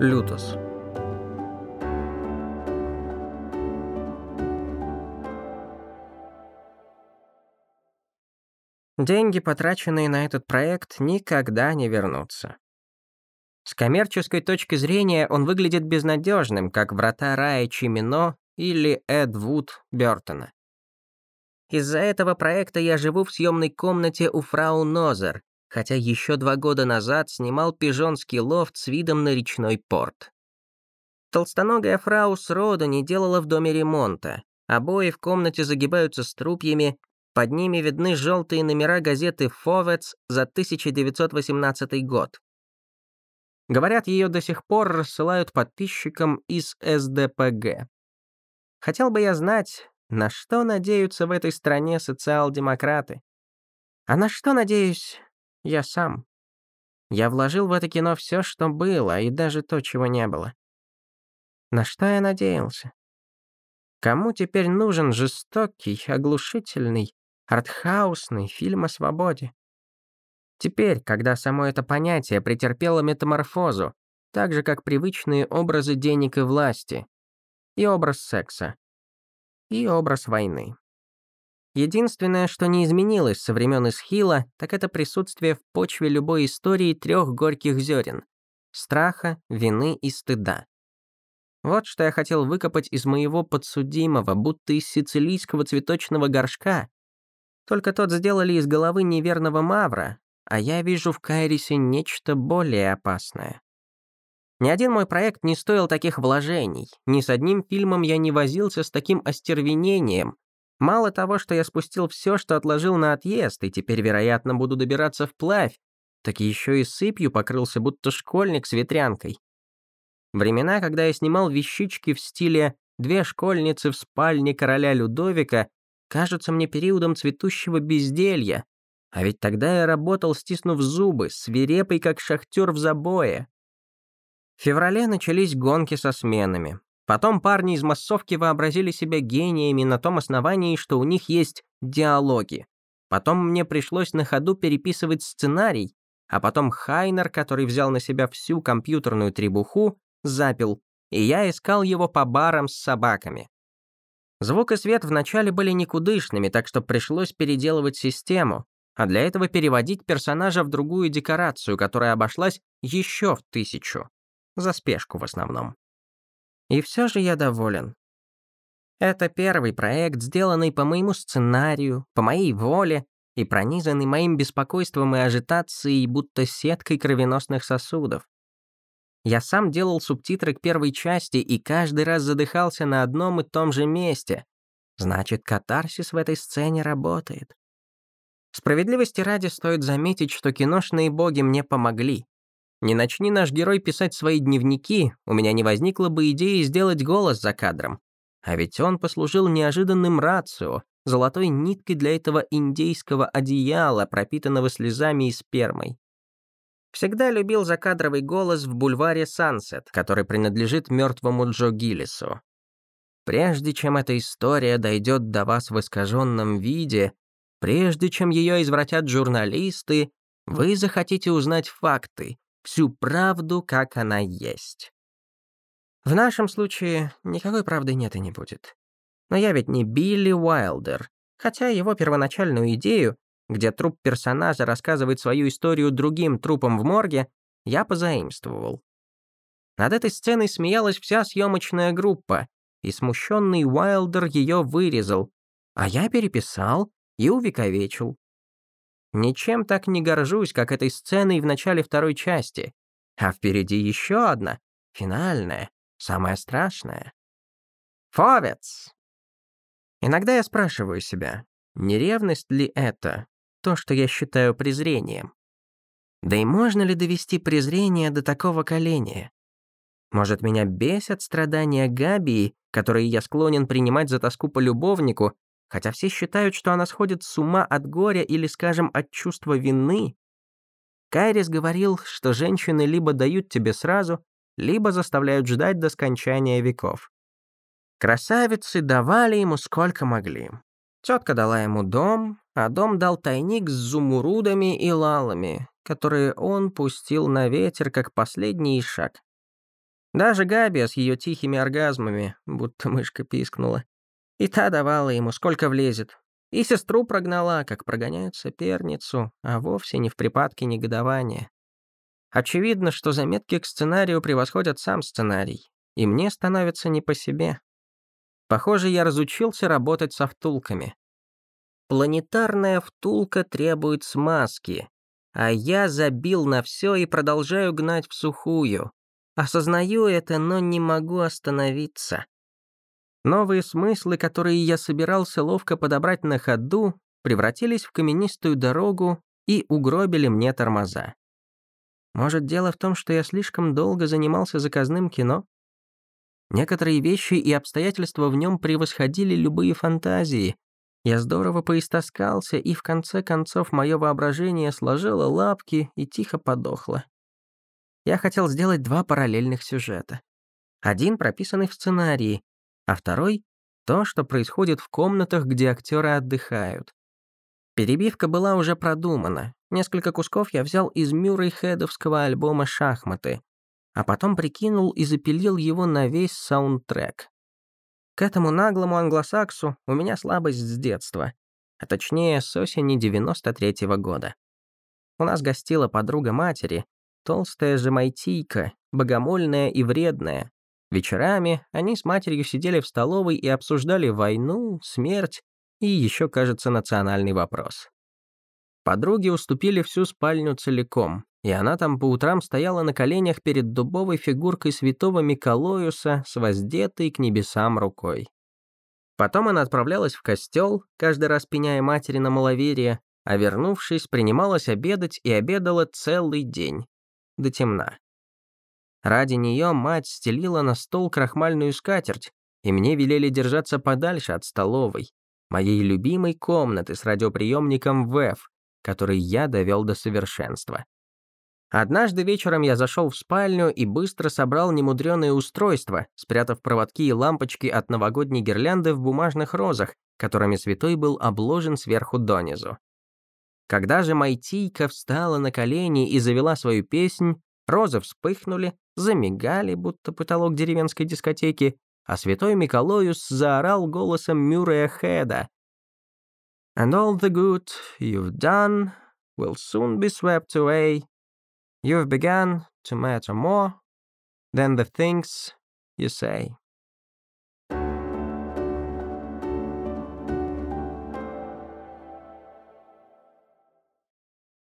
Лютос. Деньги, потраченные на этот проект, никогда не вернутся. С коммерческой точки зрения он выглядит безнадежным, как «Врата рая» Чимино или «Эд Вуд» Бёртона. Из-за этого проекта я живу в съемной комнате у фрау Нозер, хотя еще два года назад снимал пижонский лофт с видом на речной порт. Толстоногая фрау сроду не делала в доме ремонта. Обои в комнате загибаются струпьями, под ними видны желтые номера газеты «Фовец» за 1918 год. Говорят, ее до сих пор рассылают подписчикам из СДПГ. Хотел бы я знать, на что надеются в этой стране социал-демократы. А на что надеюсь я сам? Я вложил в это кино все, что было, и даже то, чего не было. На что я надеялся? Кому теперь нужен жестокий, оглушительный, артхаусный фильм о свободе? Теперь, когда само это понятие претерпело метаморфозу, так же, как привычные образы денег и власти, и образ секса, и образ войны. Единственное, что не изменилось со времен Исхила, так это присутствие в почве любой истории трех горьких зерен — страха, вины и стыда. Вот что я хотел выкопать из моего подсудимого, будто из сицилийского цветочного горшка. Только тот сделали из головы неверного мавра, а я вижу в Кайрисе нечто более опасное. Ни один мой проект не стоил таких вложений, ни с одним фильмом я не возился с таким остервенением. Мало того, что я спустил все, что отложил на отъезд, и теперь, вероятно, буду добираться вплавь, так еще и сыпью покрылся, будто школьник с ветрянкой. Времена, когда я снимал вещички в стиле «две школьницы в спальне короля Людовика», кажутся мне периодом цветущего безделья. А ведь тогда я работал, стиснув зубы, свирепый, как шахтер в забое. В феврале начались гонки со сменами. Потом парни из массовки вообразили себя гениями на том основании, что у них есть диалоги. Потом мне пришлось на ходу переписывать сценарий, а потом Хайнер, который взял на себя всю компьютерную требуху, запил, и я искал его по барам с собаками. Звук и свет вначале были никудышными, так что пришлось переделывать систему, а для этого переводить персонажа в другую декорацию, которая обошлась еще в тысячу. За спешку в основном. И все же я доволен. Это первый проект, сделанный по моему сценарию, по моей воле и пронизанный моим беспокойством и ажитацией, будто сеткой кровеносных сосудов. Я сам делал субтитры к первой части и каждый раз задыхался на одном и том же месте. Значит, катарсис в этой сцене работает. Справедливости ради стоит заметить, что киношные боги мне помогли. Не начни наш герой писать свои дневники, у меня не возникло бы идеи сделать голос за кадром. А ведь он послужил неожиданным рацио, золотой ниткой для этого индейского одеяла, пропитанного слезами и спермой. Всегда любил закадровый голос в бульваре Сансет, который принадлежит мертвому Джо Гиллису. Прежде чем эта история дойдет до вас в искаженном виде, прежде чем ее извратят журналисты, вы захотите узнать факты, всю правду, как она есть. В нашем случае никакой правды нет и не будет. Но я ведь не Билли Уайлдер, хотя его первоначальную идею где труп персонажа рассказывает свою историю другим трупам в морге, я позаимствовал. Над этой сценой смеялась вся съемочная группа, и смущенный Уайлдер ее вырезал, а я переписал и увековечил. Ничем так не горжусь, как этой сценой в начале второй части, а впереди еще одна, финальная, самая страшная. Фовец! Иногда я спрашиваю себя, не ревность ли это, то, что я считаю презрением. Да и можно ли довести презрение до такого коления? Может, меня бесят страдания Габии, которые я склонен принимать за тоску по любовнику, хотя все считают, что она сходит с ума от горя или, скажем, от чувства вины? Кайрис говорил, что женщины либо дают тебе сразу, либо заставляют ждать до скончания веков. Красавицы давали ему сколько могли. Тетка дала ему дом, а дом дал тайник с зумурудами и лалами, которые он пустил на ветер как последний шаг. Даже Габи с ее тихими оргазмами, будто мышка пискнула. И та давала ему, сколько влезет. И сестру прогнала, как прогоняют соперницу, а вовсе не в припадке негодования. Очевидно, что заметки к сценарию превосходят сам сценарий, и мне становится не по себе. Похоже, я разучился работать со втулками. Планетарная втулка требует смазки, а я забил на все и продолжаю гнать в сухую. Осознаю это, но не могу остановиться. Новые смыслы, которые я собирался ловко подобрать на ходу, превратились в каменистую дорогу и угробили мне тормоза. Может, дело в том, что я слишком долго занимался заказным кино? Некоторые вещи и обстоятельства в нем превосходили любые фантазии. Я здорово поистоскался, и в конце концов мое воображение сложило лапки и тихо подохло. Я хотел сделать два параллельных сюжета. Один прописанный в сценарии, а второй — то, что происходит в комнатах, где актеры отдыхают. Перебивка была уже продумана. Несколько кусков я взял из Мюррей Хедовского альбома «Шахматы», а потом прикинул и запилил его на весь саундтрек. К этому наглому англосаксу у меня слабость с детства, а точнее с осени 93-го года. У нас гостила подруга матери, толстая жемайтийка, богомольная и вредная. Вечерами они с матерью сидели в столовой и обсуждали войну, смерть и еще, кажется, национальный вопрос. Подруги уступили всю спальню целиком, и она там по утрам стояла на коленях перед дубовой фигуркой святого Миколоюса с воздетой к небесам рукой. Потом она отправлялась в костел, каждый раз пеняя матери на маловерие, а вернувшись, принималась обедать и обедала целый день. До темна. Ради нее мать стелила на стол крахмальную скатерть, и мне велели держаться подальше от столовой, моей любимой комнаты с радиоприемником ВЭФ, который я довел до совершенства. Однажды вечером я зашел в спальню и быстро собрал немудреное устройство, спрятав проводки и лампочки от новогодней гирлянды в бумажных розах, которыми святой был обложен сверху донизу. Когда же Майтийка встала на колени и завела свою песнь, розы вспыхнули, замигали, будто потолок деревенской дискотеки, а святой Миколоюс заорал голосом Мюррея Хеда. «And all the good you've done will soon be swept away. You've begun to matter more than the things you say».